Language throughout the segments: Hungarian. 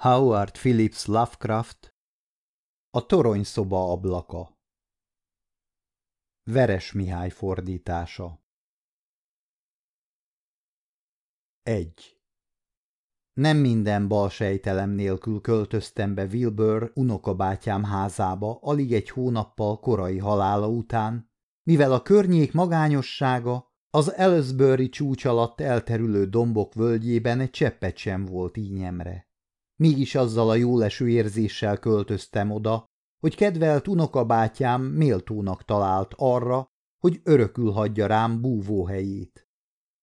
Howard Phillips Lovecraft A toronyszoba ablaka Veres Mihály fordítása 1. Nem minden bal nélkül költöztem be Wilbur unokabátyám házába alig egy hónappal korai halála után, mivel a környék magányossága az Ellsbury csúcs alatt elterülő dombok völgyében egy cseppet sem volt ínyemre. Mégis azzal a jóleső érzéssel költöztem oda, hogy kedvelt unokabátyám méltónak talált arra, hogy örökül hagyja rám búvóhelyét.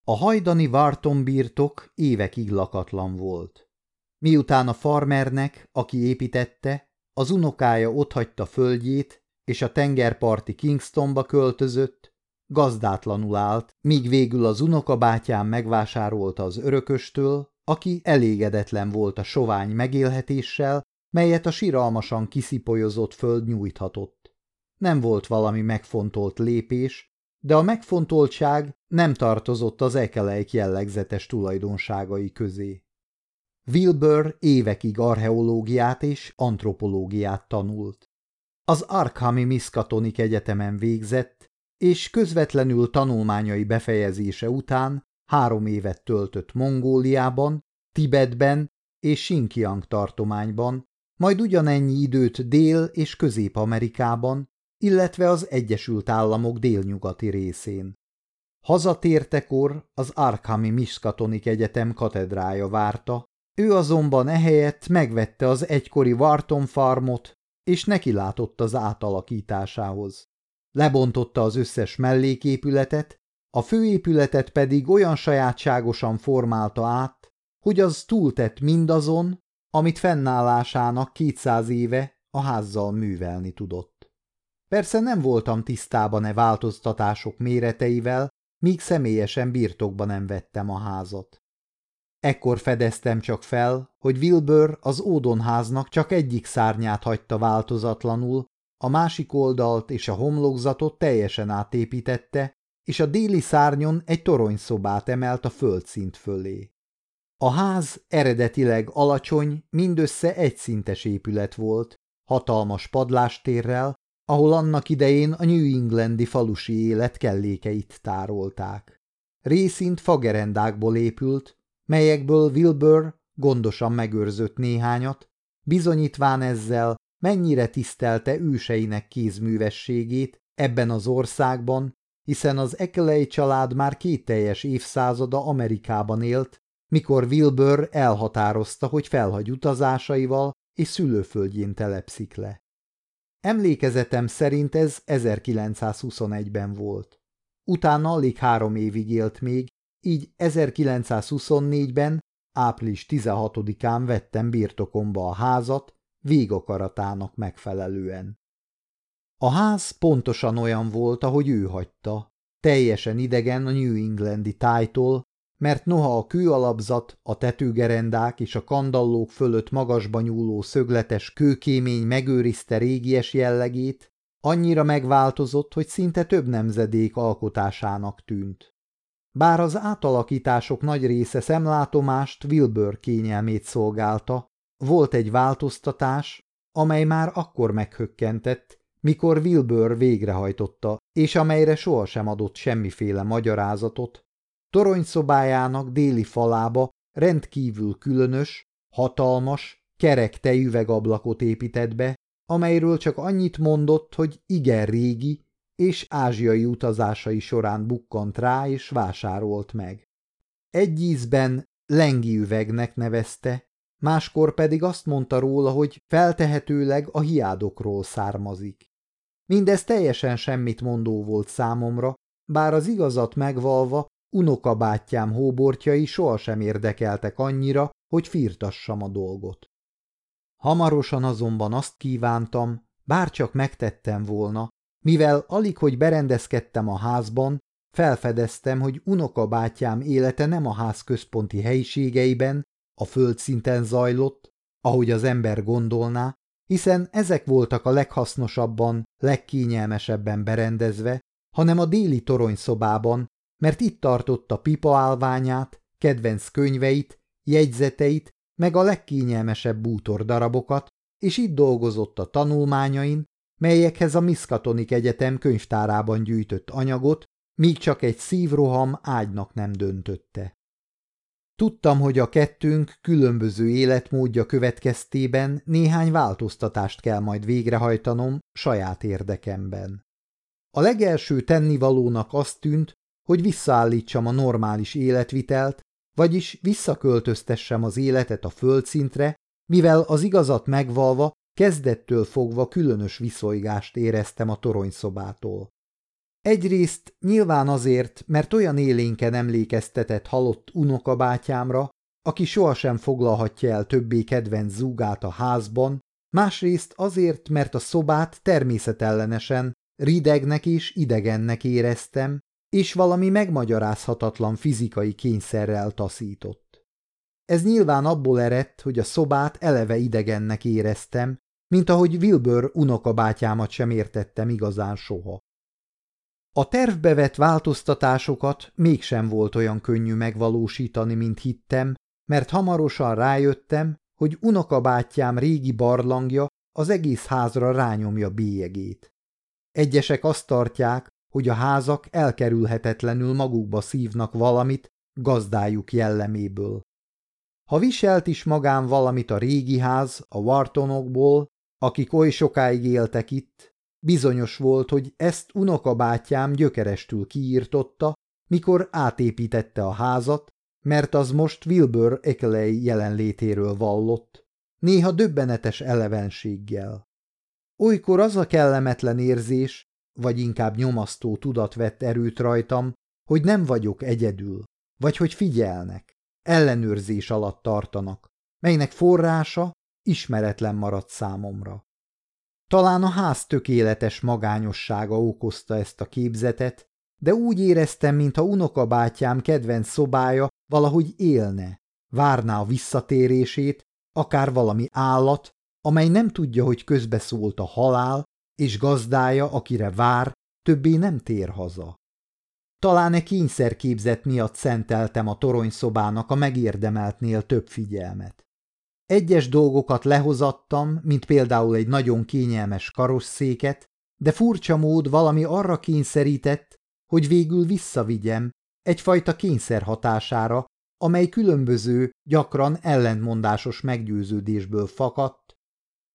A hajdani Varton birtok évekig lakatlan volt. Miután a farmernek, aki építette, az unokája otthagyta földjét, és a tengerparti Kingstonba költözött, gazdátlanul állt, míg végül az unokabátyám megvásárolta az örököstől, aki elégedetlen volt a sovány megélhetéssel, melyet a siralmasan kiszipolyozott föld nyújthatott. Nem volt valami megfontolt lépés, de a megfontoltság nem tartozott az ekelejk jellegzetes tulajdonságai közé. Wilbur évekig archeológiát és antropológiát tanult. Az Arkhami Miskatonic Egyetemen végzett, és közvetlenül tanulmányai befejezése után három évet töltött Mongóliában, Tibetben és Xinjiang tartományban, majd ugyanennyi időt Dél- és Közép-Amerikában, illetve az Egyesült Államok délnyugati részén. Hazatértekor az Arkhami Miskatonik Egyetem katedrája várta, ő azonban ehelyett megvette az egykori Wharton farmot, és nekilátott az átalakításához. Lebontotta az összes melléképületet, a főépületet pedig olyan sajátságosan formálta át, hogy az túltett mindazon, amit fennállásának kétszáz éve a házzal művelni tudott. Persze nem voltam tisztában e változtatások méreteivel, míg személyesen birtokba nem vettem a házat. Ekkor fedeztem csak fel, hogy Wilbur az ódonháznak csak egyik szárnyát hagyta változatlanul, a másik oldalt és a homlokzatot teljesen átépítette, és a déli szárnyon egy toronyszobát emelt a földszint fölé. A ház eredetileg alacsony, mindössze egyszintes épület volt, hatalmas padlástérrel, ahol annak idején a New Englandi falusi élet kellékeit tárolták. Részint fagerendákból épült, melyekből Wilbur gondosan megőrzött néhányat, bizonyítván ezzel, mennyire tisztelte őseinek kézművességét ebben az országban, hiszen az Ekelei család már két teljes évszázada Amerikában élt, mikor Wilbur elhatározta, hogy felhagy utazásaival és szülőföldjén telepszik le. Emlékezetem szerint ez 1921-ben volt. Utána alig három évig élt még, így 1924-ben, április 16-án vettem birtokomba a házat, végakaratának megfelelően. A ház pontosan olyan volt, ahogy ő hagyta, teljesen idegen a New Englandi tájtól, mert noha a kőalapzat, a tetőgerendák és a kandallók fölött magasba nyúló szögletes kőkémény megőrizte régies jellegét, annyira megváltozott, hogy szinte több nemzedék alkotásának tűnt. Bár az átalakítások nagy része szemlátomást Wilbur kényelmét szolgálta, volt egy változtatás, amely már akkor meghökkentett, mikor Wilbur végrehajtotta, és amelyre sohasem adott semmiféle magyarázatot, toronyszobájának déli falába rendkívül különös, hatalmas, kerek tejüvegablakot épített be, amelyről csak annyit mondott, hogy igen régi, és ázsiai utazásai során bukkant rá és vásárolt meg. Egy ízben lengi üvegnek nevezte, máskor pedig azt mondta róla, hogy feltehetőleg a hiádokról származik. Mindez teljesen semmit mondó volt számomra, bár az igazat megvalva unokabátyám hóbortjai sohasem érdekeltek annyira, hogy firtassam a dolgot. Hamarosan azonban azt kívántam, bárcsak megtettem volna, mivel alig, hogy berendezkedtem a házban, felfedeztem, hogy unokabátyám élete nem a ház központi helyiségeiben, a földszinten zajlott, ahogy az ember gondolná, hiszen ezek voltak a leghasznosabban, legkényelmesebben berendezve, hanem a déli toronyszobában, mert itt tartotta pipa állványát, kedvenc könyveit, jegyzeteit meg a legkényelmesebb bútor darabokat, és itt dolgozott a tanulmányain, melyekhez a Miskatonik Egyetem könyvtárában gyűjtött anyagot, míg csak egy szívroham ágynak nem döntötte. Tudtam, hogy a kettőnk különböző életmódja következtében néhány változtatást kell majd végrehajtanom saját érdekemben. A legelső tennivalónak azt tűnt, hogy visszaállítsam a normális életvitelt, vagyis visszaköltöztessem az életet a földszintre, mivel az igazat megvalva kezdettől fogva különös viszonygást éreztem a toronyszobától. Egyrészt nyilván azért, mert olyan élénken emlékeztetett halott unokabátyámra, aki sohasem foglalhatja el többé kedvenc zúgát a házban, másrészt azért, mert a szobát természetellenesen ridegnek és idegennek éreztem, és valami megmagyarázhatatlan fizikai kényszerrel taszított. Ez nyilván abból eredt, hogy a szobát eleve idegennek éreztem, mint ahogy Wilbur unokabátyámat sem értettem igazán soha. A tervbe vett változtatásokat mégsem volt olyan könnyű megvalósítani, mint hittem, mert hamarosan rájöttem, hogy unokabátyám régi barlangja az egész házra rányomja bélyegét. Egyesek azt tartják, hogy a házak elkerülhetetlenül magukba szívnak valamit gazdájuk jelleméből. Ha viselt is magán valamit a régi ház a Wartonokból, akik oly sokáig éltek itt, bizonyos volt, hogy ezt unokabátyám gyökerestül kiírtotta, mikor átépítette a házat, mert az most Wilbur Ekeley jelenlétéről vallott, néha döbbenetes elevenséggel. Olykor az a kellemetlen érzés, vagy inkább nyomasztó tudat vett erőt rajtam, hogy nem vagyok egyedül, vagy hogy figyelnek, ellenőrzés alatt tartanak, melynek forrása ismeretlen maradt számomra. Talán a ház tökéletes magányossága okozta ezt a képzetet, de úgy éreztem, mintha unokabátyám kedvenc szobája valahogy élne, várná a visszatérését, akár valami állat, amely nem tudja, hogy közbeszólt a halál, és gazdája, akire vár, többé nem tér haza. Talán e kényszerképzet miatt szenteltem a toronyszobának a megérdemeltnél több figyelmet. Egyes dolgokat lehozattam, mint például egy nagyon kényelmes karosszéket, de furcsa mód valami arra kényszerített, hogy végül visszavigyem, egyfajta kényszer hatására, amely különböző, gyakran ellentmondásos meggyőződésből fakadt,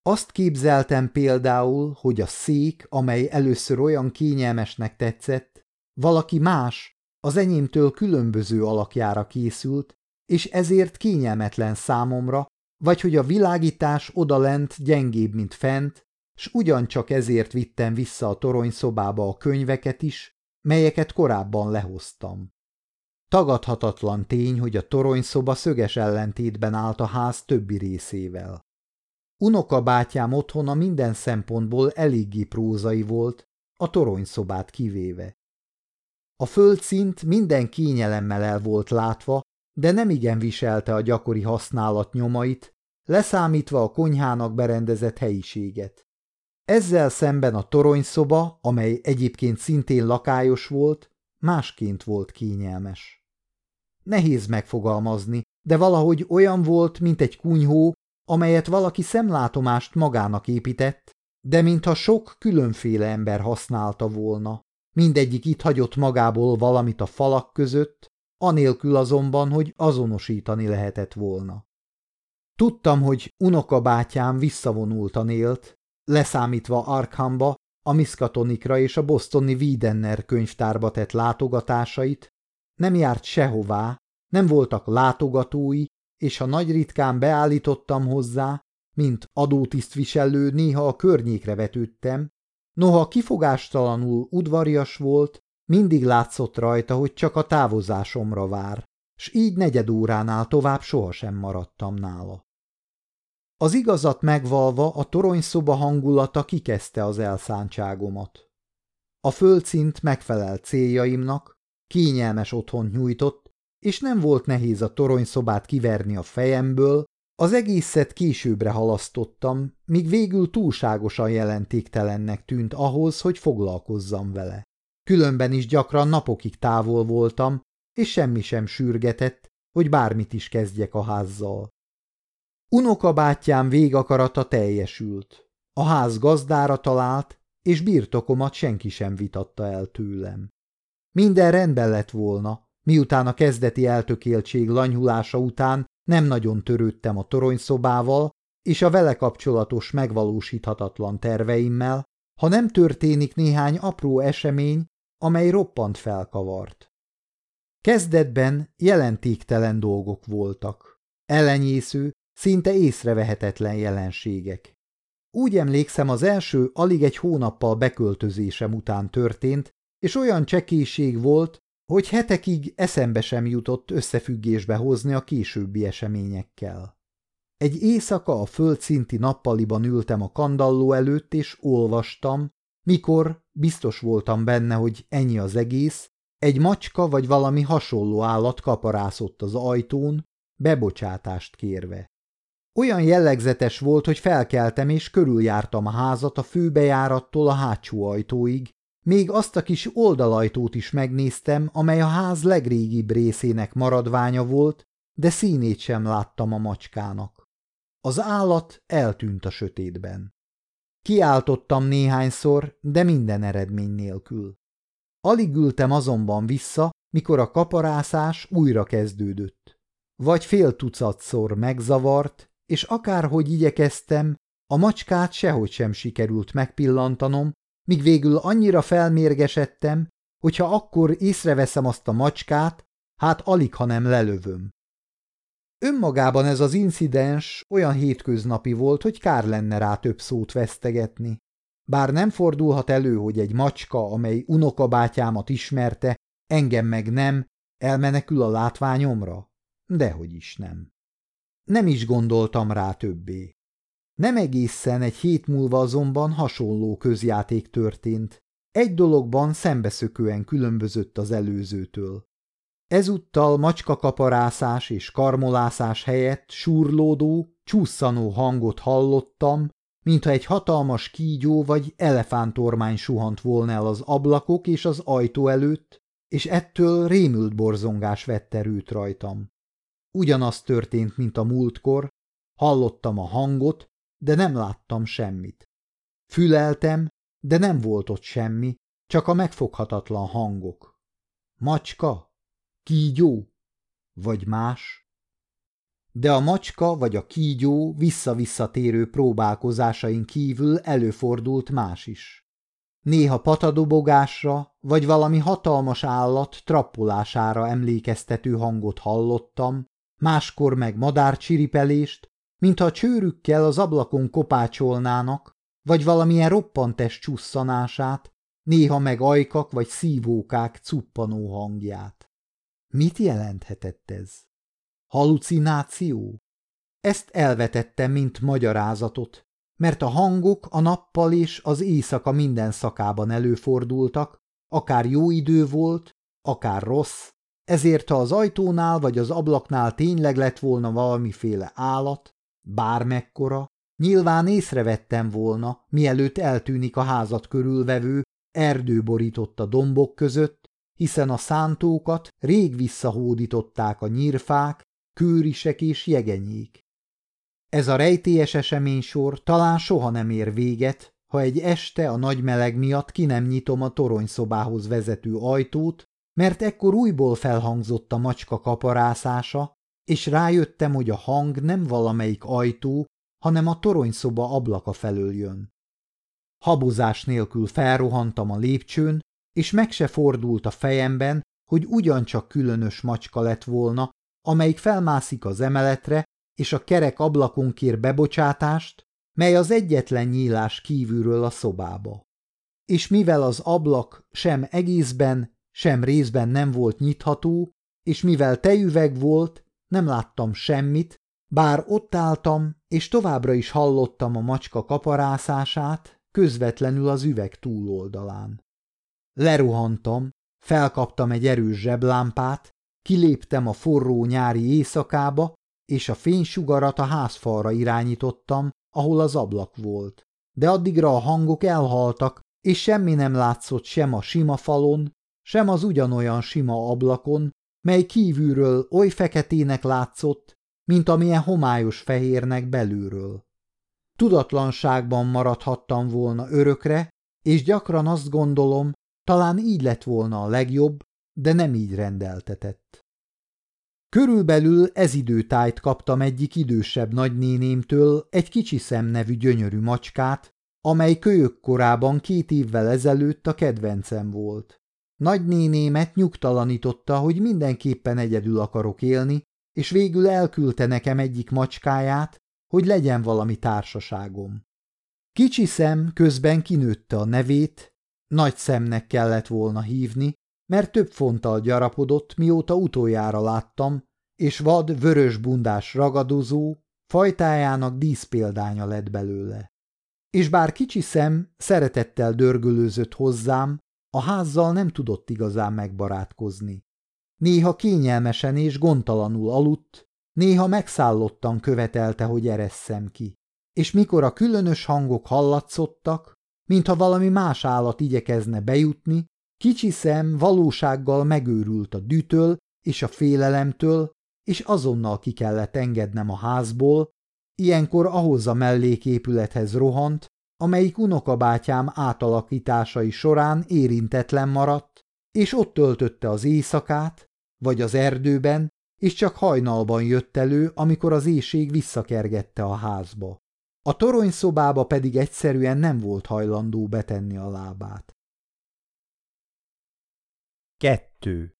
azt képzeltem például, hogy a szék, amely először olyan kényelmesnek tetszett, valaki más, az enyémtől különböző alakjára készült, és ezért kényelmetlen számomra, vagy hogy a világítás odalent gyengébb, mint fent, s ugyancsak ezért vittem vissza a toronyszobába a könyveket is, melyeket korábban lehoztam. Tagadhatatlan tény, hogy a toronyszoba szöges ellentétben állt a ház többi részével. Unokabátyám otthona minden szempontból eléggé prózai volt, a toronyszobát kivéve. A földszint minden kényelemmel el volt látva, de nem igen viselte a gyakori használat nyomait, leszámítva a konyhának berendezett helyiséget. Ezzel szemben a toronyszoba, amely egyébként szintén lakályos volt, másként volt kényelmes. Nehéz megfogalmazni, de valahogy olyan volt, mint egy kunyhó, amelyet valaki szemlátomást magának épített, de mintha sok különféle ember használta volna. Mindegyik itt hagyott magából valamit a falak között, anélkül azonban, hogy azonosítani lehetett volna. Tudtam, hogy unokabátyám visszavonultan élt, leszámítva Arkhamba, a Miskatonikra és a bostoni Wiedenner könyvtárba tett látogatásait, nem járt sehová, nem voltak látogatói, és ha nagy ritkán beállítottam hozzá, mint adótisztviselő néha a környékre vetődtem, noha kifogástalanul udvarias volt, mindig látszott rajta, hogy csak a távozásomra vár, s így negyed óránál tovább sohasem maradtam nála. Az igazat megvalva a toronyszoba hangulata kikezdte az elszántságomat. A földszint megfelelt céljaimnak, kényelmes otthon nyújtott, és nem volt nehéz a toronyszobát kiverni a fejemből, az egészet későbbre halasztottam, míg végül túlságosan jelentéktelennek tűnt ahhoz, hogy foglalkozzam vele. Különben is gyakran napokig távol voltam, és semmi sem sürgetett, hogy bármit is kezdjek a házzal. Unokabátyám végakarata teljesült. A ház gazdára talált, és birtokomat senki sem vitatta el tőlem. Minden rendben lett volna, miután a kezdeti eltökéltség lanyhulása után nem nagyon törődtem a toronyszobával és a vele kapcsolatos megvalósíthatatlan terveimmel, ha nem történik néhány apró esemény, amely roppant felkavart. Kezdetben jelentéktelen dolgok voltak. Ellenyésző, szinte észrevehetetlen jelenségek. Úgy emlékszem, az első alig egy hónappal beköltözésem után történt, és olyan csekéség volt, hogy hetekig eszembe sem jutott összefüggésbe hozni a későbbi eseményekkel. Egy éjszaka a földszinti nappaliban ültem a kandalló előtt, és olvastam, mikor biztos voltam benne, hogy ennyi az egész, egy macska vagy valami hasonló állat kaparászott az ajtón, bebocsátást kérve. Olyan jellegzetes volt, hogy felkeltem és körüljártam a házat a főbejárattól a hátsó ajtóig, még azt a kis oldalajtót is megnéztem, amely a ház legrégibb részének maradványa volt, de színét sem láttam a macskának. Az állat eltűnt a sötétben. Kiáltottam néhányszor, de minden eredmény nélkül. Alig ültem azonban vissza, mikor a kaparászás újra kezdődött. Vagy fél tucatszor megzavart, és akárhogy igyekeztem, a macskát sehogy sem sikerült megpillantanom, míg végül annyira felmérgesedtem, hogyha akkor észreveszem azt a macskát, hát alig, ha nem lelövöm. Önmagában ez az incidens olyan hétköznapi volt, hogy kár lenne rá több szót vesztegetni. Bár nem fordulhat elő, hogy egy macska, amely unokabátyámat ismerte, engem meg nem, elmenekül a látványomra? Dehogy is nem. Nem is gondoltam rá többé. Nem egészen egy hét múlva azonban hasonló közjáték történt. Egy dologban szembeszökően különbözött az előzőtől. Ezúttal macskakaparászás és karmolászás helyett súrlódó, csúszanó hangot hallottam, mintha egy hatalmas kígyó vagy elefántormány suhant volna el az ablakok és az ajtó előtt, és ettől rémült borzongás vett erőt rajtam. Ugyanaz történt, mint a múltkor, hallottam a hangot, de nem láttam semmit. Füleltem, de nem volt ott semmi, csak a megfoghatatlan hangok. Macska? Kígyó? Vagy más? De a macska vagy a kígyó vissza-visszatérő próbálkozásain kívül előfordult más is. Néha patadobogásra, vagy valami hatalmas állat trappolására emlékeztető hangot hallottam, máskor meg madárcsiripelést, mintha a csőrükkel az ablakon kopácsolnának, vagy valamilyen roppantes csusszanását, néha meg ajkak vagy szívókák cuppanó hangját. Mit jelenthetett ez? Halucináció? Ezt elvetettem, mint magyarázatot, mert a hangok a nappal és az éjszaka minden szakában előfordultak, akár jó idő volt, akár rossz, ezért ha az ajtónál vagy az ablaknál tényleg lett volna valamiféle állat, bármekkora, nyilván észrevettem volna, mielőtt eltűnik a házat körülvevő, erdő borította dombok között, hiszen a szántókat rég visszahódították a nyírfák, kőrisek és jegenyék. Ez a rejtélyes eseménysor talán soha nem ér véget, ha egy este a nagy meleg miatt ki nem nyitom a toronyszobához vezető ajtót, mert ekkor újból felhangzott a macska kaparászása, és rájöttem, hogy a hang nem valamelyik ajtó, hanem a toronyszoba ablaka felől jön. Habozás nélkül felrohantam a lépcsőn, és meg se fordult a fejemben, hogy ugyancsak különös macska lett volna, amelyik felmászik az emeletre, és a kerek ablakon kér bebocsátást, mely az egyetlen nyílás kívülről a szobába. És mivel az ablak sem egészben, sem részben nem volt nyitható, és mivel tejüveg volt, nem láttam semmit, bár ott álltam, és továbbra is hallottam a macska kaparászását, közvetlenül az üveg túloldalán. Leruhantam, felkaptam egy erős zseblámpát, kiléptem a forró nyári éjszakába, és a fénysugarat a házfalra irányítottam, ahol az ablak volt. De addigra a hangok elhaltak, és semmi nem látszott sem a sima falon, sem az ugyanolyan sima ablakon, mely kívülről oly feketének látszott, mint amilyen homályos fehérnek belülről. Tudatlanságban maradhattam volna örökre, és gyakran azt gondolom, talán így lett volna a legjobb, de nem így rendeltetett. Körülbelül ez időtájt kaptam egyik idősebb nagynénémtől egy kicsi szem nevű gyönyörű macskát, amely kölyök korában két évvel ezelőtt a kedvencem volt. Nagynénémet nyugtalanította, hogy mindenképpen egyedül akarok élni, és végül elküldte nekem egyik macskáját, hogy legyen valami társaságom. Kicsi szem közben kinőtte a nevét, nagy szemnek kellett volna hívni, mert több fonttal gyarapodott, mióta utoljára láttam, és vad, vörös bundás ragadozó, fajtájának díszpéldánya lett belőle. És bár kicsi szem szeretettel dörgölőzött hozzám, a házzal nem tudott igazán megbarátkozni. Néha kényelmesen és gondtalanul aludt, néha megszállottan követelte, hogy eresszem ki. És mikor a különös hangok hallatszottak, mintha valami más állat igyekezne bejutni, kicsi szem valósággal megőrült a dűtől és a félelemtől, és azonnal ki kellett engednem a házból, ilyenkor ahhoz a melléképülethez rohant, amelyik unokabátyám átalakításai során érintetlen maradt, és ott töltötte az éjszakát, vagy az erdőben, és csak hajnalban jött elő, amikor az éjség visszakergette a házba. A toronyszobába pedig egyszerűen nem volt hajlandó betenni a lábát. 2.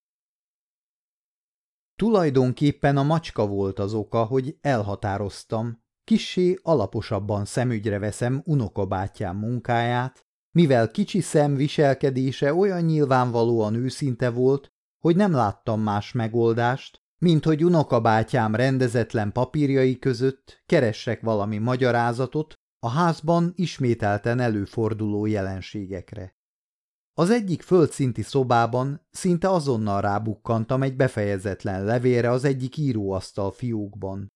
Tulajdonképpen a macska volt az oka, hogy elhatároztam, kissé alaposabban szemügyre veszem unokabátyám munkáját, mivel kicsi szem viselkedése olyan nyilvánvalóan őszinte volt, hogy nem láttam más megoldást, mint hogy unokabátyám rendezetlen papírjai között keressek valami magyarázatot a házban ismételten előforduló jelenségekre. Az egyik földszinti szobában szinte azonnal rábukkantam egy befejezetlen levélre az egyik íróasztal fiókban.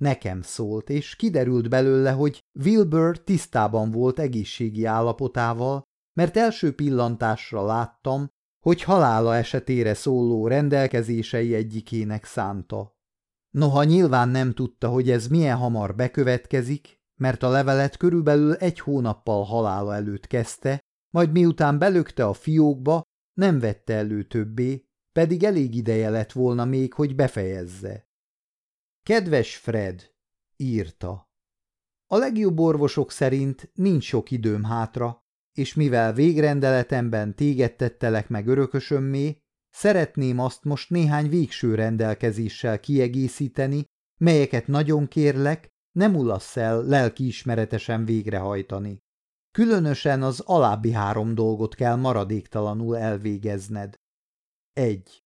Nekem szólt, és kiderült belőle, hogy Wilbur tisztában volt egészségi állapotával, mert első pillantásra láttam, hogy halála esetére szóló rendelkezései egyikének szánta. Noha nyilván nem tudta, hogy ez milyen hamar bekövetkezik, mert a levelet körülbelül egy hónappal halála előtt kezdte, majd miután belökte a fiókba, nem vette elő többé, pedig elég ideje lett volna még, hogy befejezze. Kedves Fred, írta. A legjobb orvosok szerint nincs sok időm hátra, és mivel végrendeletemben téged tettelek meg örökösömmé, szeretném azt most néhány végső rendelkezéssel kiegészíteni, melyeket nagyon kérlek, nem ulassz el lelkiismeretesen végrehajtani. Különösen az alábbi három dolgot kell maradéktalanul elvégezned. 1.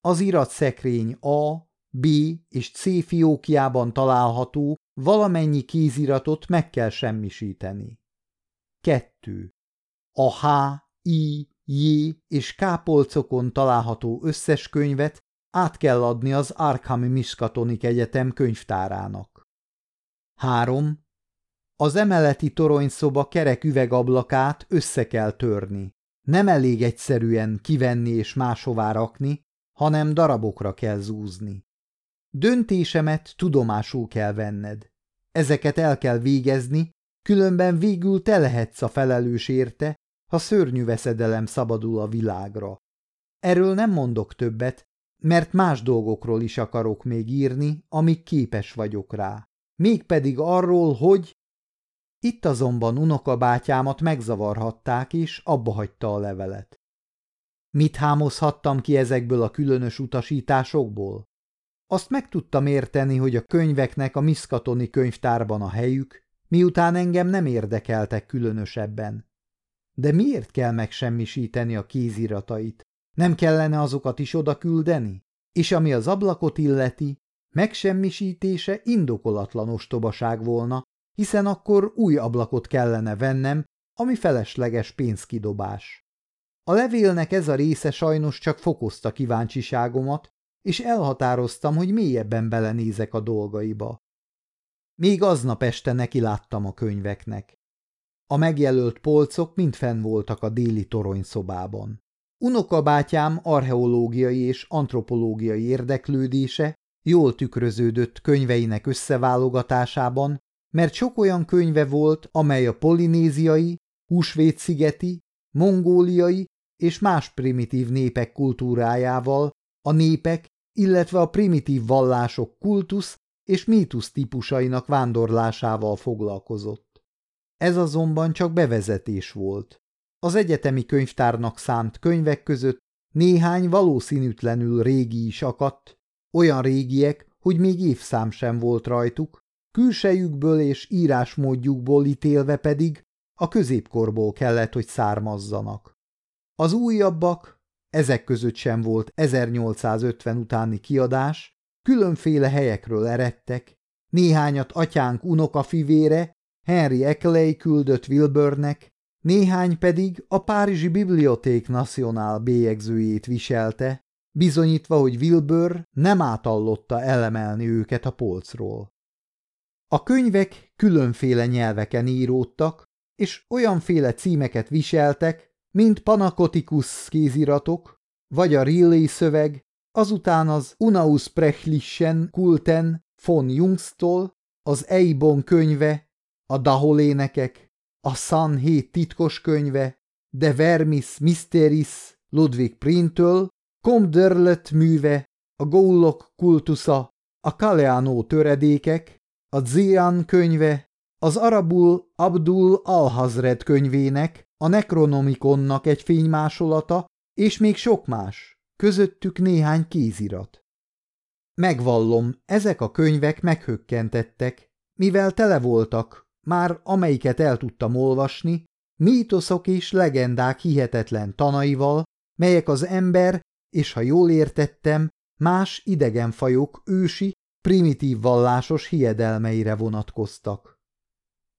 Az iratszekrény A, B és C fiókjában található valamennyi kéziratot meg kell semmisíteni. 2. A H, I, J és K polcokon található összes könyvet át kell adni az Arkham Miskatonik Egyetem könyvtárának. 3. Az emeleti toronyszoba kerek üvegablakát össze kell törni. Nem elég egyszerűen kivenni és máshová rakni, hanem darabokra kell zúzni. Döntésemet tudomásul kell venned. Ezeket el kell végezni, különben végül te lehetsz a felelős érte, ha szörnyű veszedelem szabadul a világra. Erről nem mondok többet, mert más dolgokról is akarok még írni, amíg képes vagyok rá. Mégpedig arról, hogy... Itt azonban unokabátyámat megzavarhatták, és abba hagyta a levelet. Mit hámozhattam ki ezekből a különös utasításokból? Azt meg tudtam érteni, hogy a könyveknek a Miszkatoni könyvtárban a helyük, miután engem nem érdekeltek különösebben. De miért kell megsemmisíteni a kéziratait? Nem kellene azokat is oda küldeni? És ami az ablakot illeti, megsemmisítése indokolatlan ostobaság volna, hiszen akkor új ablakot kellene vennem, ami felesleges pénzkidobás. A levélnek ez a része sajnos csak fokozta kíváncsiságomat, és elhatároztam, hogy mélyebben belenézek a dolgaiba. Még aznap este neki láttam a könyveknek. A megjelölt polcok mind fenn voltak a déli toronyszobában. Unokabátyám archeológiai és antropológiai érdeklődése jól tükröződött könyveinek összeválogatásában, mert sok olyan könyve volt, amely a polinéziai, húsvétszigeti, mongóliai és más primitív népek kultúrájával, a népek, illetve a primitív vallások kultusz és mítusz típusainak vándorlásával foglalkozott. Ez azonban csak bevezetés volt. Az egyetemi könyvtárnak szánt könyvek között néhány valószínűtlenül régi is akadt, olyan régiek, hogy még évszám sem volt rajtuk, külsejükből és írásmódjukból ítélve pedig a középkorból kellett, hogy származzanak. Az újabbak, ezek között sem volt 1850 utáni kiadás, különféle helyekről eredtek, néhányat atyánk unokafivére, Henry Eckley küldött Wilburnek, néhány pedig a Párizsi Biblioték Nacionál bélyegzőjét viselte, bizonyítva, hogy Wilbur nem átallotta elemelni őket a polcról. A könyvek különféle nyelveken íródtak, és olyanféle címeket viseltek, mint Panakotikus kéziratok, vagy a Riley szöveg, azután az Unaus Prechlichen Kulten von Jungstól, az Eibon könyve, a Daholénekek, a San hét titkos könyve, De Vermis Mysteris Ludwig Printől, Comderlet műve, a Goulok kultusza, a Kaleano töredékek, a Zian könyve, az arabul Abdul Alhazred könyvének, a Necronomiconnak egy fénymásolata, és még sok más, közöttük néhány kézirat. Megvallom, ezek a könyvek meghökkentettek, mivel tele voltak, már amelyiket el tudtam olvasni, mítoszok és legendák hihetetlen tanaival, melyek az ember, és ha jól értettem, más idegenfajok ősi, primitív vallásos hiedelmeire vonatkoztak.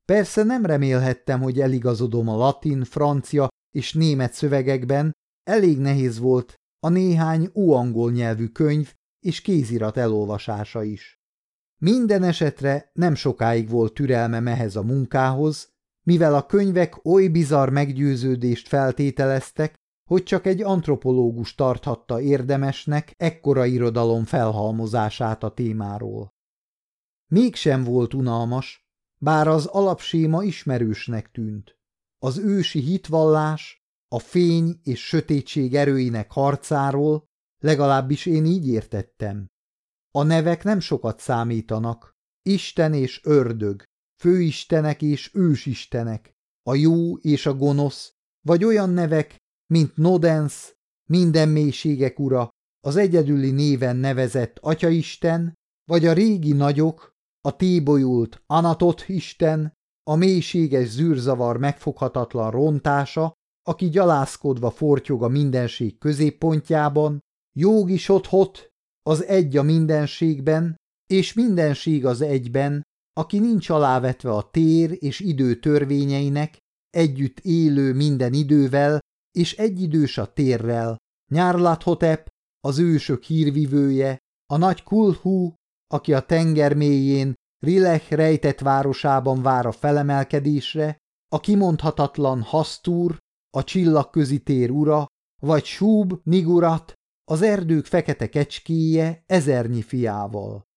Persze nem remélhettem, hogy eligazodom a latin, francia és német szövegekben, elég nehéz volt a néhány úangol nyelvű könyv és kézirat elolvasása is. Minden esetre nem sokáig volt türelme ehhez a munkához, mivel a könyvek oly bizarr meggyőződést feltételeztek, hogy csak egy antropológus tarthatta érdemesnek ekkora irodalom felhalmozását a témáról. Mégsem volt unalmas, bár az alapséma ismerősnek tűnt. Az ősi hitvallás, a fény és sötétség erőinek harcáról, legalábbis én így értettem. A nevek nem sokat számítanak, Isten és ördög, főistenek és ősistenek, a jó és a gonosz, vagy olyan nevek, mint Nodens, minden mélységek ura, az egyedüli néven nevezett Atyaisten, vagy a régi nagyok, a tébolyult Anatot isten, a mélységes zűrzavar megfoghatatlan rontása, aki gyalászkodva fortyog a mindenség középpontjában, Jógi Sothot, az egy a mindenségben, és mindenség az egyben, aki nincs alávetve a tér és idő törvényeinek, együtt élő minden idővel, és egyidős a térrel, Nyárlathotep, az ősök hírvivője, a nagy Kulhú, aki a tenger mélyén, Rilech rejtett városában vár a felemelkedésre, a kimondhatatlan Hasztúr, a csillagközi tér ura, vagy Súb Nigurat, az erdők fekete kecskéje ezernyi fiával.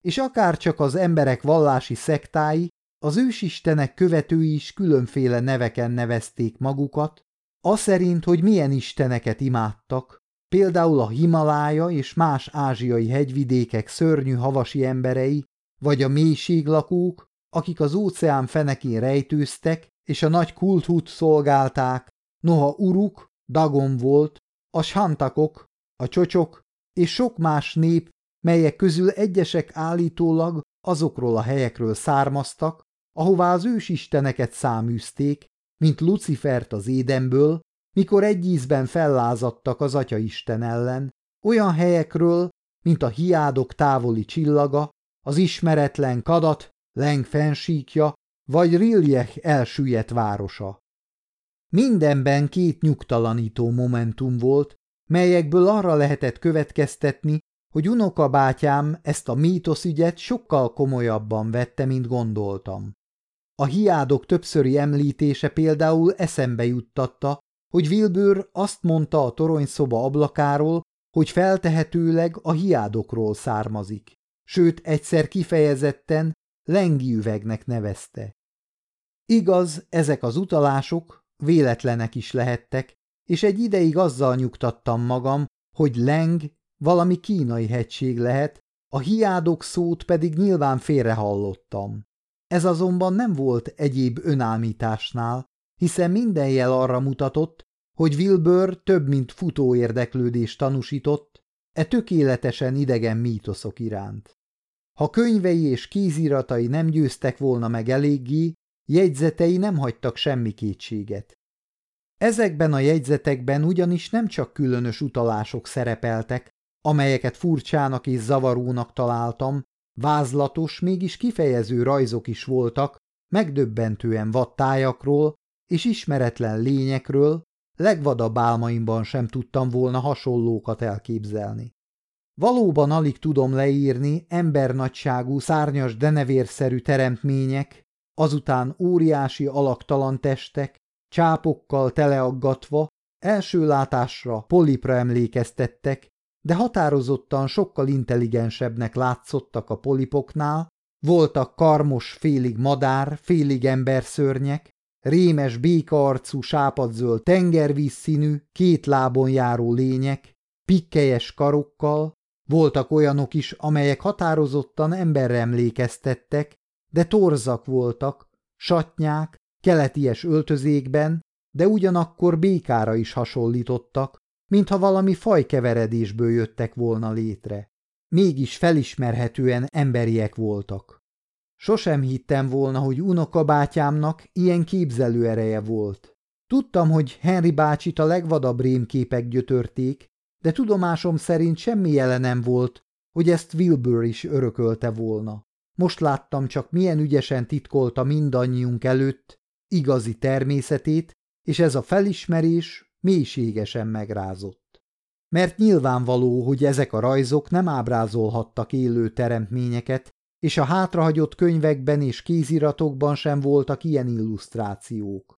És akár csak az emberek vallási szektái, az ősistenek követői is különféle neveken nevezték magukat, az szerint, hogy milyen isteneket imádtak, például a Himalája és más ázsiai hegyvidékek szörnyű havasi emberei, vagy a mélységlakók, akik az óceán fenekén rejtőztek, és a nagy kulthút szolgálták, noha Uruk, Dagon volt, a Shantakok, a csocsok és sok más nép, melyek közül egyesek állítólag azokról a helyekről származtak, ahová az ősisteneket száműzték, mint Lucifert az édenből, mikor egy ízben fellázadtak az atyaisten ellen, olyan helyekről, mint a hiádok távoli csillaga, az ismeretlen kadat, Leng fensíkja, vagy Riljech elsüllyedt városa. Mindenben két nyugtalanító momentum volt, melyekből arra lehetett következtetni, hogy unokabátyám ezt a mítoszügyet sokkal komolyabban vette, mint gondoltam. A hiádok többszöri említése például eszembe juttatta, hogy Wilbur azt mondta a toronyszoba ablakáról, hogy feltehetőleg a hiádokról származik, sőt egyszer kifejezetten lengi üvegnek nevezte. Igaz, ezek az utalások véletlenek is lehettek, és egy ideig azzal nyugtattam magam, hogy leng valami kínai hegység lehet, a hiádok szót pedig nyilván félrehallottam. Ez azonban nem volt egyéb önállításnál, hiszen minden jel arra mutatott, hogy Wilbur több mint futó érdeklődést tanúsított e tökéletesen idegen mítoszok iránt. Ha könyvei és kéziratai nem győztek volna meg eléggé, jegyzetei nem hagytak semmi kétséget. Ezekben a jegyzetekben ugyanis nem csak különös utalások szerepeltek, amelyeket furcsának és zavarónak találtam, vázlatos, mégis kifejező rajzok is voltak, megdöbbentően vattájakról és ismeretlen lényekről, legvadabb álmaimban sem tudtam volna hasonlókat elképzelni. Valóban alig tudom leírni embernagyságú, szárnyas denevérszerű teremtmények, azután óriási alaktalan testek, csápokkal teleaggatva, első látásra polipra emlékeztettek, de határozottan sokkal intelligensebbnek látszottak a polipoknál, voltak karmos félig madár, félig emberszörnyek, rémes békaarcú sápadzöld tengervízszínű, két lábon járó lények, pikkelyes karokkal, voltak olyanok is, amelyek határozottan emberre emlékeztettek, de torzak voltak, satnyák, keleties öltözékben, de ugyanakkor békára is hasonlítottak, mintha valami fajkeveredésből jöttek volna létre. Mégis felismerhetően emberiek voltak. Sosem hittem volna, hogy unokabátyámnak ilyen képzelő ereje volt. Tudtam, hogy Henry bácsit a legvadabb rémképek gyötörték, de tudomásom szerint semmi jele nem volt, hogy ezt Wilbur is örökölte volna. Most láttam csak, milyen ügyesen titkolta mindannyiunk előtt igazi természetét, és ez a felismerés mélységesen megrázott. Mert nyilvánvaló, hogy ezek a rajzok nem ábrázolhattak élő teremtményeket, és a hátrahagyott könyvekben és kéziratokban sem voltak ilyen illusztrációk.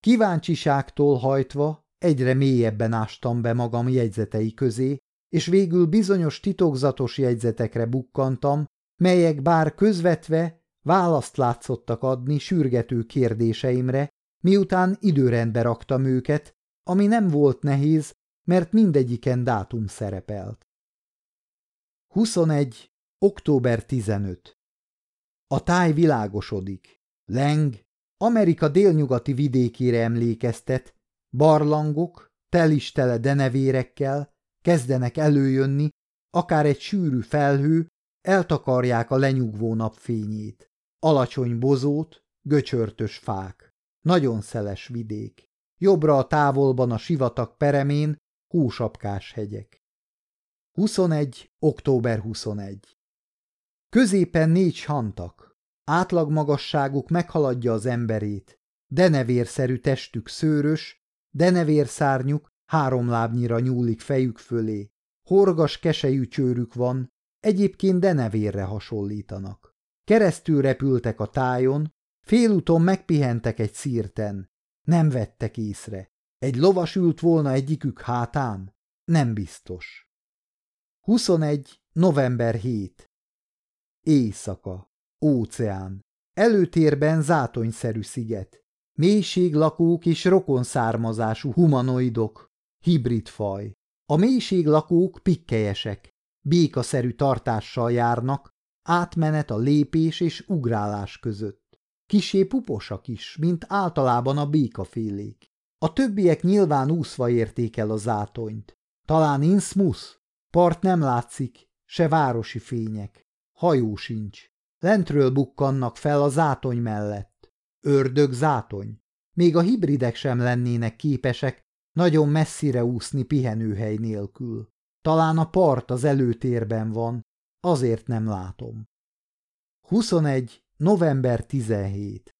Kíváncsiságtól hajtva egyre mélyebben ástam be magam jegyzetei közé, és végül bizonyos titokzatos jegyzetekre bukkantam, melyek bár közvetve választ látszottak adni sürgető kérdéseimre, miután időrendbe raktam őket, ami nem volt nehéz, mert mindegyiken dátum szerepelt. 21. október 15. A táj világosodik. Leng, Amerika délnyugati vidékére emlékeztet, barlangok, telistele denevérekkel kezdenek előjönni, akár egy sűrű felhő, eltakarják a lenyugvó napfényét. Alacsony bozót, göcsörtös fák. Nagyon szeles vidék. Jobbra a távolban a sivatag peremén húsapkás hegyek. 21. október 21. Középen négy hantak. Átlagmagasságuk meghaladja az emberét. Denevérszerű testük szőrös, denevérszárnyuk három lábnyira nyúlik fejük fölé. Horgas kesejű csőrük van, egyébként denevérre hasonlítanak. Keresztül repültek a tájon, félúton megpihentek egy szírten. Nem vettek észre. Egy lovas ült volna egyikük hátán? Nem biztos. 21. november 7. Éjszaka. Óceán. Előtérben zátonyszerű sziget. Mélységlakók és rokonszármazású humanoidok. Hibrid faj. A mélységlakók pikkelyesek. Békaszerű tartással járnak, átmenet a lépés és ugrálás között. Kisé puposak is, mint általában a békafélék. A többiek nyilván úszva érték el a zátonyt. Talán Innsmouth? Part nem látszik, se városi fények. Hajó sincs. Lentről bukkannak fel a zátony mellett. Ördög zátony. Még a hibridek sem lennének képesek nagyon messzire úszni pihenőhely nélkül. Talán a part az előtérben van, azért nem látom. 21. november 17.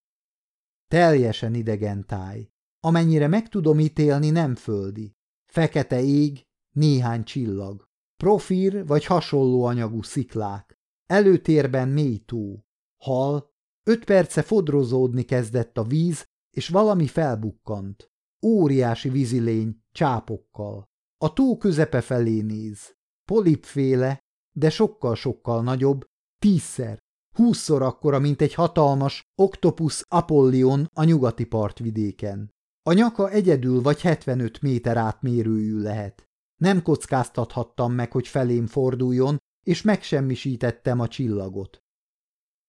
Teljesen idegen táj. Amennyire meg tudom ítélni, nem földi. Fekete ég, néhány csillag. Profír vagy hasonló anyagú sziklák. Előtérben mély tó. Hal. Öt perce fodrozódni kezdett a víz, és valami felbukkant. Óriási vízilény, csápokkal. A tó közepe felé néz. Polipféle, de sokkal-sokkal nagyobb, tízszer, húszszor akkora, mint egy hatalmas Octopus Apollyon a nyugati partvidéken. A nyaka egyedül vagy 75 méter átmérőjű lehet. Nem kockáztathattam meg, hogy felém forduljon, és megsemmisítettem a csillagot.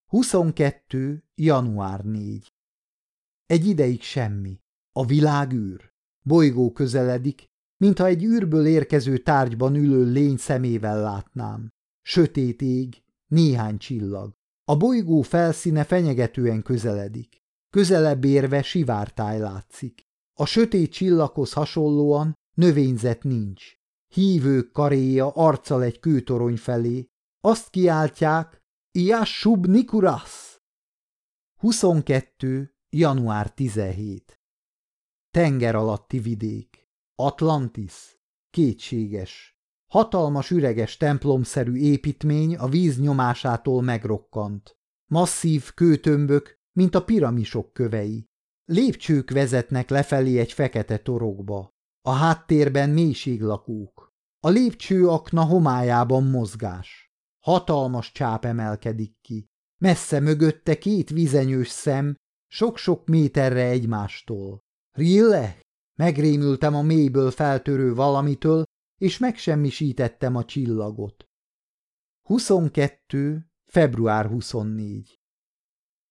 22. január 4. Egy ideig semmi. A világ űr. Bolygó közeledik, mintha egy űrből érkező tárgyban ülő lény szemével látnám. Sötét ég, néhány csillag. A bolygó felszíne fenyegetően közeledik. Közelebb érve sivártáj látszik. A sötét csillaghoz hasonlóan növényzet nincs. Hívők karéja arccal egy kőtorony felé. Azt kiáltják, Iassub Nikuras! 22. január 17. Tenger alatti vidék. Atlantis. Kétséges. Hatalmas üreges templomszerű építmény a víz nyomásától megrokkant. Masszív kőtömbök, mint a piramisok kövei. Lépcsők vezetnek lefelé egy fekete torokba. A háttérben mélységlakók. A lépcső akna homályában mozgás. Hatalmas csáp emelkedik ki. Messze mögötte két vizenyős szem, sok-sok méterre egymástól. Rille? Megrémültem a mélyből feltörő valamitől, és megsemmisítettem a csillagot. 22. február 24.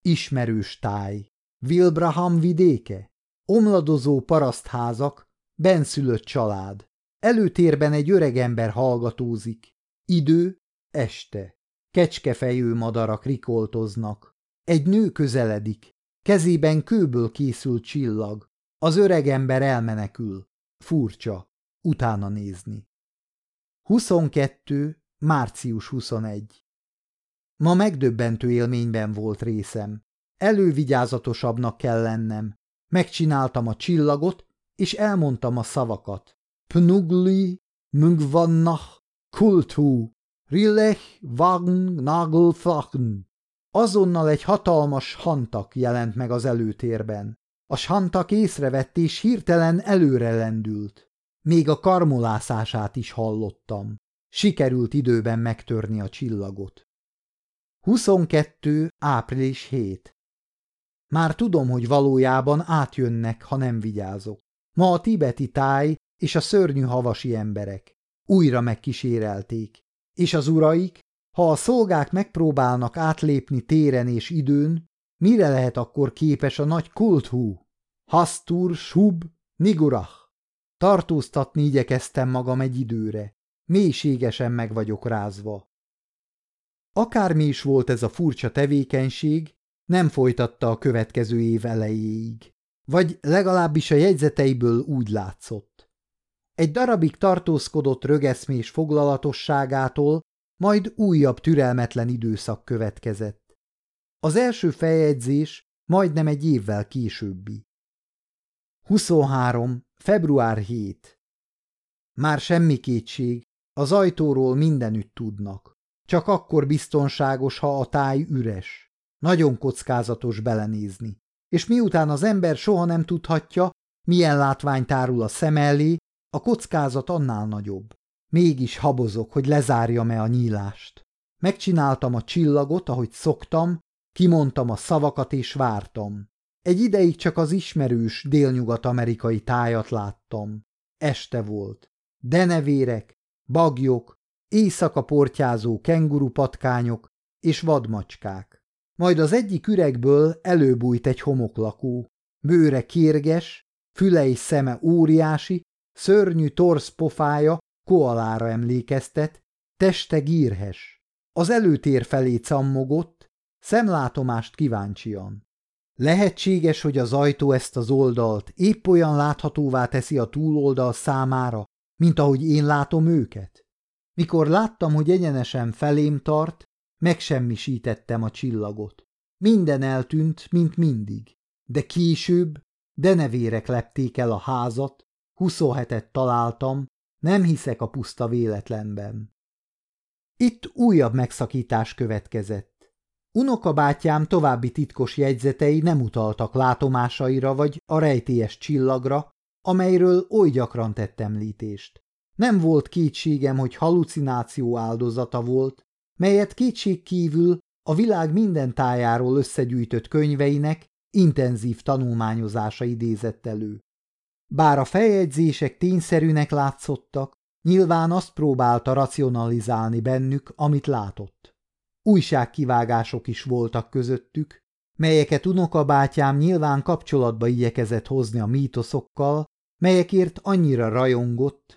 Ismerős táj. Wilbraham vidéke. Omladozó parasztházak, benszülött család. Előtérben egy öregember hallgatózik. Idő, este. Kecskefejű madarak rikoltoznak. Egy nő közeledik. Kezében kőből készült csillag. Az öregember elmenekül. Furcsa. Utána nézni. 22. március 21. Ma megdöbbentő élményben volt részem. Elővigyázatosabbnak kell lennem. Megcsináltam a csillagot, és elmondtam a szavakat. Pnugli, Mungvannach, Kultú, Rillech, Wagen, Nagelfachen. Azonnal egy hatalmas hantak jelent meg az előtérben. A santak észrevett és hirtelen előre lendült. Még a karmolászását is hallottam. Sikerült időben megtörni a csillagot. 22. április 7. Már tudom, hogy valójában átjönnek, ha nem vigyázok. Ma a tibeti táj és a szörnyű havasi emberek. Újra megkísérelték. És az uraik, ha a szolgák megpróbálnak átlépni téren és időn, mire lehet akkor képes a nagy kulthú? Hastur, Shub, Nigurach. Tartóztatni igyekeztem magam egy időre. Mélységesen meg vagyok rázva. Akármi is volt ez a furcsa tevékenység, nem folytatta a következő év elejéig. Vagy legalábbis a jegyzeteiből úgy látszott. Egy darabig tartózkodott rögeszmés foglalatosságától, majd újabb türelmetlen időszak következett. Az első feljegyzés majdnem egy évvel későbbi. 23. február 7. Már semmi kétség, az ajtóról mindenütt tudnak. Csak akkor biztonságos, ha a táj üres. Nagyon kockázatos belenézni. És miután az ember soha nem tudhatja, milyen látvány tárul a szem elé, a kockázat annál nagyobb. Mégis habozok, hogy lezárjam-e a nyílást. Megcsináltam a csillagot, ahogy szoktam, kimondtam a szavakat és vártam. Egy ideig csak az ismerős délnyugat-amerikai tájat láttam. Este volt. Denevérek, bagyok, éjszaka portyázó kengurupatkányok és vadmacskák. Majd az egyik üregből előbújt egy homoklakó. Bőre kérges, füle és szeme óriási, szörnyű torsz pofája koalára emlékeztet, teste gírhes. Az előtér felé cammogott, szemlátomást kíváncsian. Lehetséges, hogy az ajtó ezt az oldalt épp olyan láthatóvá teszi a túloldal számára, mint ahogy én látom őket? Mikor láttam, hogy egyenesen felém tart, megsemmisítettem a csillagot. Minden eltűnt, mint mindig, de később denevérek lepték el a házat, huszonhetet találtam, nem hiszek a puszta véletlenben. Itt újabb megszakítás következett. Unokabátyám további titkos jegyzetei nem utaltak látomásaira vagy a rejtélyes csillagra, amelyről oly gyakran tett említést. Nem volt kétségem, hogy halucináció áldozata volt, melyet kétség kívül a világ minden tájáról összegyűjtött könyveinek intenzív tanulmányozása idézett elő. Bár a feljegyzések tényszerűnek látszottak, nyilván azt próbálta racionalizálni bennük, amit látott. Újságkivágások is voltak közöttük, melyeket unokabátyám nyilván kapcsolatba igyekezett hozni a mítoszokkal, melyekért annyira rajongott,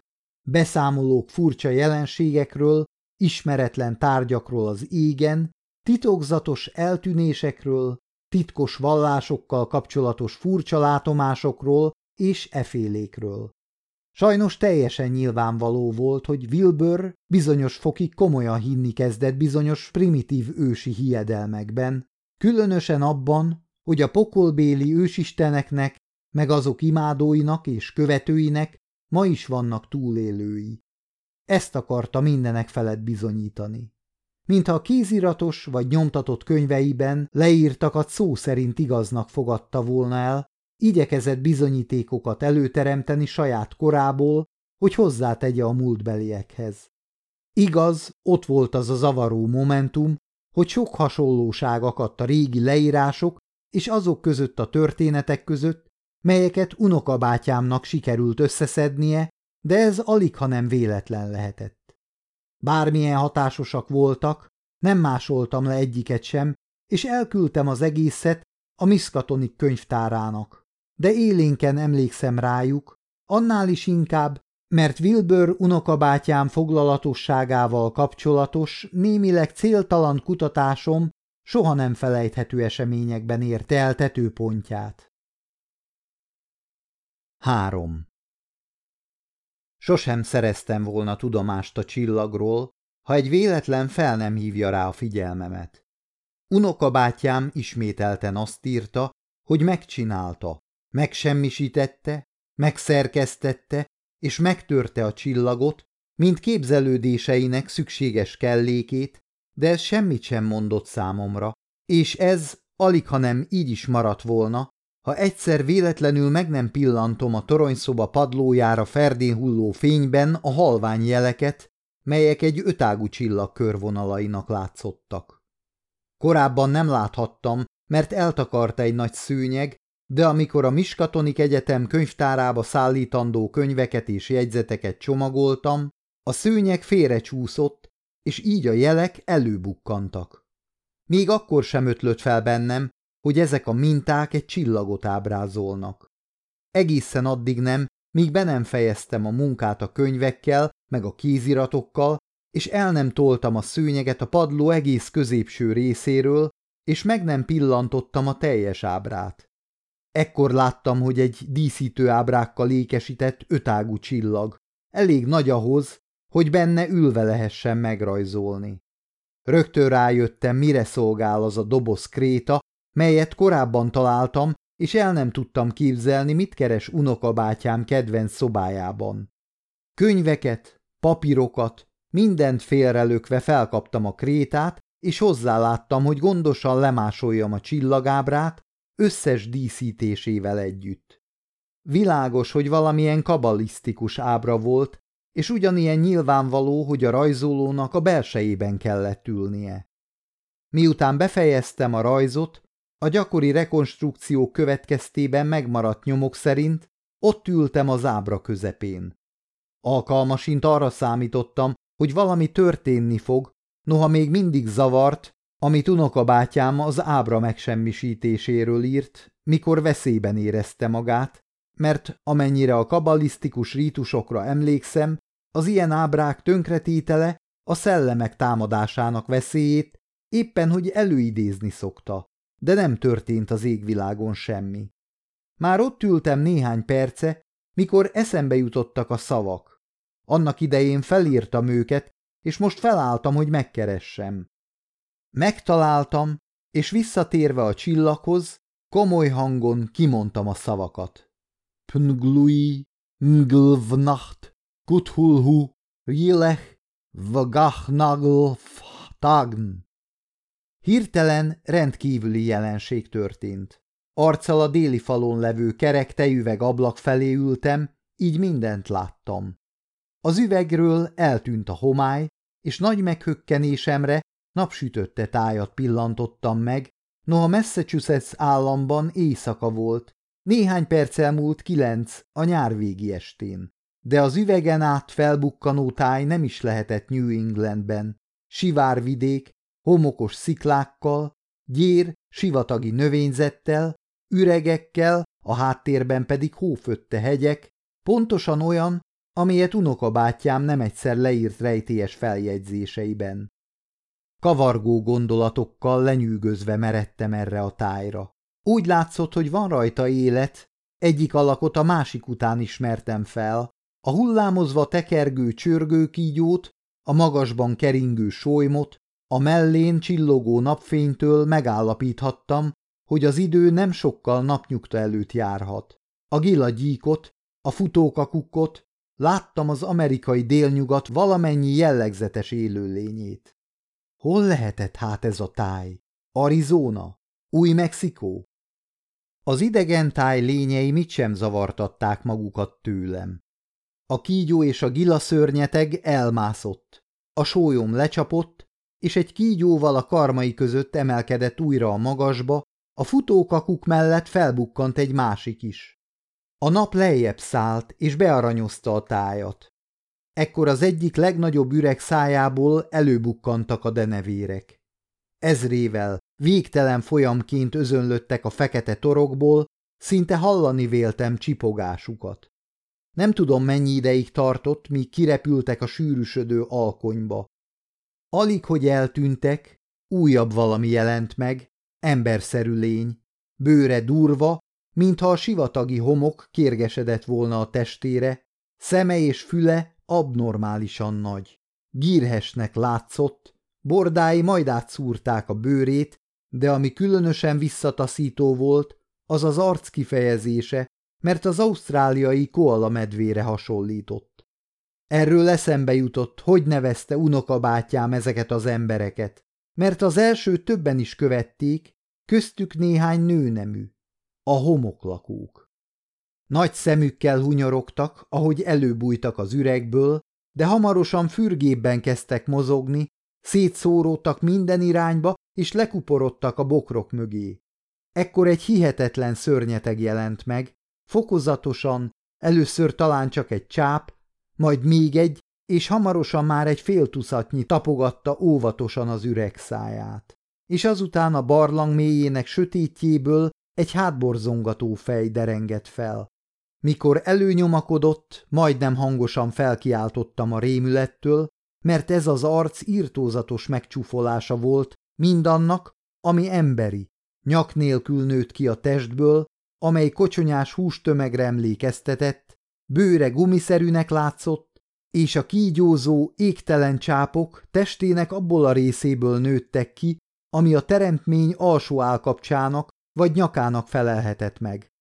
beszámolók furcsa jelenségekről, ismeretlen tárgyakról az égen, titokzatos eltűnésekről, titkos vallásokkal kapcsolatos furcsa látomásokról és efélékről. Sajnos teljesen nyilvánvaló volt, hogy Wilbur bizonyos fokig komolyan hinni kezdett bizonyos primitív ősi hiedelmekben, különösen abban, hogy a pokolbéli ősisteneknek, meg azok imádóinak és követőinek ma is vannak túlélői. Ezt akarta mindenek felett bizonyítani. Mintha a kéziratos vagy nyomtatott könyveiben leírtakat szó szerint igaznak fogadta volna el, igyekezett bizonyítékokat előteremteni saját korából, hogy hozzátegye a múltbeliekhez. Igaz, ott volt az a zavaró momentum, hogy sok hasonlóság akadt a régi leírások és azok között a történetek között, melyeket unokabátyámnak sikerült összeszednie, de ez alig, ha nem véletlen lehetett. Bármilyen hatásosak voltak, nem másoltam le egyiket sem, és elküldtem az egészet a Miskatonik könyvtárának. De élénken emlékszem rájuk, annál is inkább, mert Wilbur unokabátyám foglalatosságával kapcsolatos, némileg céltalan kutatásom soha nem felejthető eseményekben érte el tetőpontját. 3. Sosem szereztem volna tudomást a csillagról, ha egy véletlen fel nem hívja rá a figyelmemet. Unokabátyám ismételten azt írta, hogy megcsinálta, megsemmisítette, megszerkesztette és megtörte a csillagot, mint képzelődéseinek szükséges kellékét, de ez semmit sem mondott számomra, és ez alig, ha nem így is maradt volna, ha egyszer véletlenül meg nem pillantom a toronyszoba padlójára ferdén hulló fényben a halvány jeleket, melyek egy ötágú csillag körvonalainak látszottak. Korábban nem láthattam, mert eltakarta egy nagy szőnyeg, de amikor a Miskatonik Egyetem könyvtárába szállítandó könyveket és jegyzeteket csomagoltam, a szőnyeg félrecsúszott, és így a jelek előbukkantak. Még akkor sem ötlött fel bennem, hogy ezek a minták egy csillagot ábrázolnak. Egészen addig nem, míg be nem fejeztem a munkát a könyvekkel, meg a kéziratokkal, és el nem toltam a szőnyeget a padló egész középső részéről, és meg nem pillantottam a teljes ábrát. Ekkor láttam, hogy egy díszítő ábrákkal ékesített ötágú csillag, elég nagy ahhoz, hogy benne ülve lehessen megrajzolni. Rögtön rájöttem, mire szolgál az a doboz kréta, melyet korábban találtam, és el nem tudtam képzelni, mit keres unokabátyám kedvenc szobájában. Könyveket, papírokat, mindent félrelökve felkaptam a krétát, és hozzáláttam, hogy gondosan lemásoljam a csillagábrát, összes díszítésével együtt. Világos, hogy valamilyen kabalisztikus ábra volt, és ugyanilyen nyilvánvaló, hogy a rajzolónak a belsejében kellett ülnie. Miután befejeztem a rajzot, a gyakori rekonstrukció következtében megmaradt nyomok szerint ott ültem az ábra közepén. Alkalmasint arra számítottam, hogy valami történni fog, noha még mindig zavart, amit unokabátyám az ábra megsemmisítéséről írt, mikor veszélyben érezte magát, mert amennyire a kabalisztikus rítusokra emlékszem, az ilyen ábrák tönkretétele a szellemek támadásának veszélyét éppen, hogy előidézni szokta, de nem történt az égvilágon semmi. Már ott ültem néhány perce, mikor eszembe jutottak a szavak. Annak idején felírtam őket, és most felálltam, hogy megkeressem. Megtaláltam, és visszatérve a csillaghoz, komoly hangon kimondtam a szavakat. Pnglui, nglvnacht, kuthulhu, rilech, vagachnagl, Hirtelen rendkívüli jelenség történt. Arccal a déli falon levő kerek tejüveg ablak felé ültem, így mindent láttam. Az üvegről eltűnt a homály, és nagy meghökkenésemre napsütötte tájat pillantottam meg, noha Massachusetts államban éjszaka volt, néhány perccel múlt kilenc a nyárvégi estén. De az üvegen át felbukkanó táj nem is lehetett New Englandben. Sivárvidék, homokos sziklákkal, gyér, sivatagi növényzettel, üregekkel, a háttérben pedig hófötte hegyek, pontosan olyan, amilyet unokabátyám nem egyszer leírt rejtélyes feljegyzéseiben. Kavargó gondolatokkal lenyűgözve meredtem erre a tájra. Úgy látszott, hogy van rajta élet, egyik alakot a másik után ismertem fel, a hullámozva tekergő csörgőkígyót, a magasban keringő solymot, a mellén csillogó napfénytől megállapíthattam, hogy az idő nem sokkal napnyugta előtt járhat. A gyíkot, a futókakukkot, láttam az amerikai délnyugat valamennyi jellegzetes élőlényét. Hol lehetett hát ez a táj? Arizona? Új-Mexikó? Az idegen táj lényei mit sem zavartatták magukat tőlem. A kígyó és a gila szörnyeteg elmászott. A sólyom lecsapott, és egy kígyóval a karmai között emelkedett újra a magasba, a futókakuk mellett felbukkant egy másik is. A nap lejjebb szállt, és bearanyozta a tájat. Ekkor az egyik legnagyobb üreg szájából előbukkantak a denevérek. Ezrével, végtelen folyamként özönlöttek a fekete torokból, szinte hallani véltem csipogásukat. Nem tudom, mennyi ideig tartott, míg kirepültek a sűrűsödő alkonyba. Alig, hogy eltűntek, újabb valami jelent meg, emberszerű lény, bőre durva, mintha a sivatagi homok kérgesedett volna a testére, szeme és füle abnormálisan nagy. Gírhesnek látszott, bordái majd átszúrták a bőrét, de ami különösen visszataszító volt, az az arc kifejezése, mert az ausztráliai koala medvére hasonlított. Erről eszembe jutott, hogy nevezte unokabátyám ezeket az embereket, mert az első többen is követték, köztük néhány nőnemű, a homoklakók. Nagy szemükkel hunyorogtak, ahogy előbújtak az üregből, de hamarosan fürgébben kezdtek mozogni, szétszóródtak minden irányba, és lekuporodtak a bokrok mögé. Ekkor egy hihetetlen szörnyeteg jelent meg, fokozatosan, először talán csak egy csáp, majd még egy, és hamarosan már egy fél tuszatnyi tapogatta óvatosan az üreg száját. És azután a barlang mélyének sötétjéből egy hátborzongató fej derengett fel. Mikor előnyomakodott, majdnem hangosan felkiáltottam a rémülettől, mert ez az arc írtózatos megcsúfolása volt mindannak, ami emberi, nyak nélkül nőtt ki a testből, amely kocsonyás hústömegre emlékeztetett, bőre gumiszerűnek látszott, és a kígyózó, égtelen csápok testének abból a részéből nőttek ki, ami a teremtmény alsó állkapcsának vagy nyakának felelhetett meg.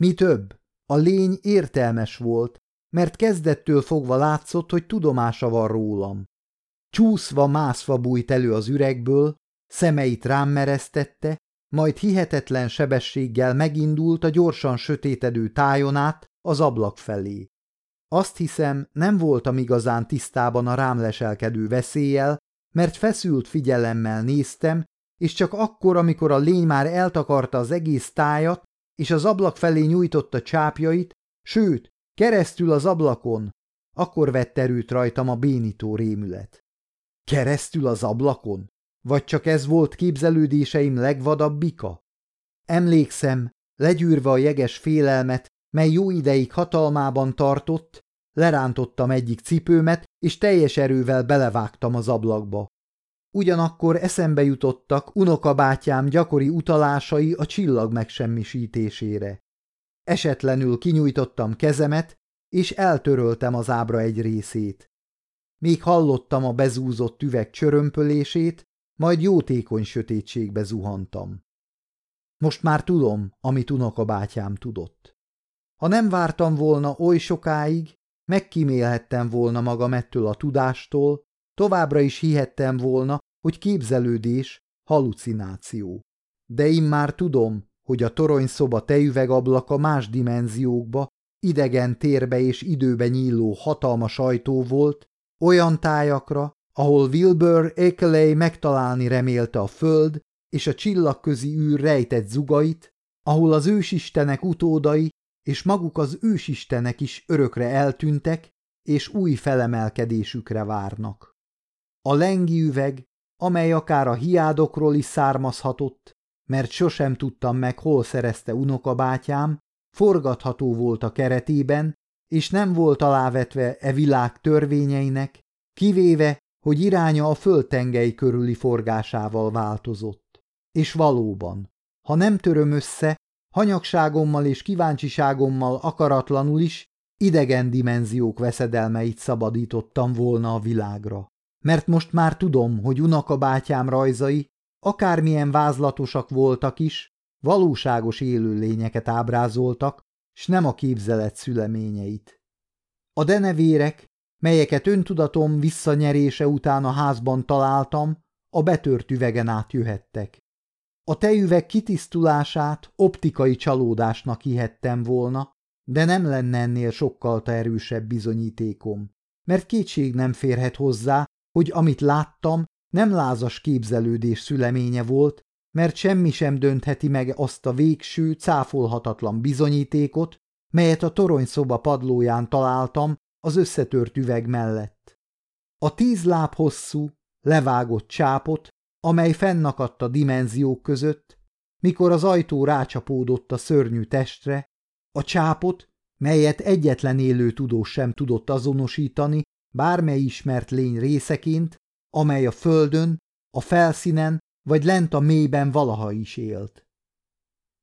Mi több, a lény értelmes volt, mert kezdettől fogva látszott, hogy tudomása van rólam. Csúszva, mászva bújt elő az üregből, szemeit rám meresztette, majd hihetetlen sebességgel megindult a gyorsan sötétedő tájon át az ablak felé. Azt hiszem, nem voltam igazán tisztában a rám leselkedő veszéllyel, mert feszült figyelemmel néztem, és csak akkor, amikor a lény már eltakarta az egész tájat, és az ablak felé nyújtotta csápjait, sőt, keresztül az ablakon, akkor vett erőt rajtam a bénító rémület. Keresztül az ablakon? Vagy csak ez volt képzelődéseim legvadabb bika? Emlékszem, legyűrve a jeges félelmet, mely jó ideig hatalmában tartott, lerántottam egyik cipőmet, és teljes erővel belevágtam az ablakba. Ugyanakkor eszembe jutottak unokabátyám gyakori utalásai a csillag megsemmisítésére. Esetlenül kinyújtottam kezemet, és eltöröltem az ábra egy részét. Még hallottam a bezúzott üveg csörömpölését, majd jótékony sötétségbe zuhantam. Most már tudom, amit unokabátyám tudott. Ha nem vártam volna oly sokáig, megkímélhettem volna magam ettől a tudástól, továbbra is hihettem volna, hogy képzelődés, halucináció. De én már tudom, hogy a toronyszoba tejüvegablaka más dimenziókba, idegen térbe és időbe nyíló hatalmas ajtó volt, olyan tájakra, ahol Wilbur Ekeley megtalálni remélte a föld és a csillagközi űr rejtett zugait, ahol az ősistenek utódai és maguk az ősistenek is örökre eltűntek, és új felemelkedésükre várnak. A lengi üveg, amely akár a hiádokról is származhatott, mert sosem tudtam meg, hol szerezte unokabátyám, forgatható volt a keretében, és nem volt alávetve e világ törvényeinek, kivéve, hogy iránya a földtengely körüli forgásával változott. És valóban, ha nem töröm össze, hanyagságommal és kíváncsiságommal akaratlanul is idegen dimenziók veszedelmeit szabadítottam volna a világra. Mert most már tudom, hogy unokabátyám rajzai, akármilyen vázlatosak voltak is, valóságos élőlényeket ábrázoltak, s nem a képzelet szüleményeit. A denevérek, melyeket öntudatom visszanyerése után a házban találtam, a betört üvegen átjöhettek. A tejüveg kitisztulását optikai csalódásnak hihettem volna, de nem lenne ennél sokkal erősebb bizonyítékom, mert kétség nem férhet hozzá, hogy amit láttam, nem lázas képzelődés szüleménye volt, mert semmi sem döntheti meg azt a végső, cáfolhatatlan bizonyítékot, melyet a toronyszoba padlóján találtam az összetört üveg mellett. A tíz láb hosszú, levágott csápot, amely fennakadt a dimenziók között, mikor az ajtó rácsapódott a szörnyű testre, a csápot, melyet egyetlen élő tudós sem tudott azonosítani, bármely ismert lény részeként, amely a földön, a felszínen vagy lent a mélyben valaha is élt.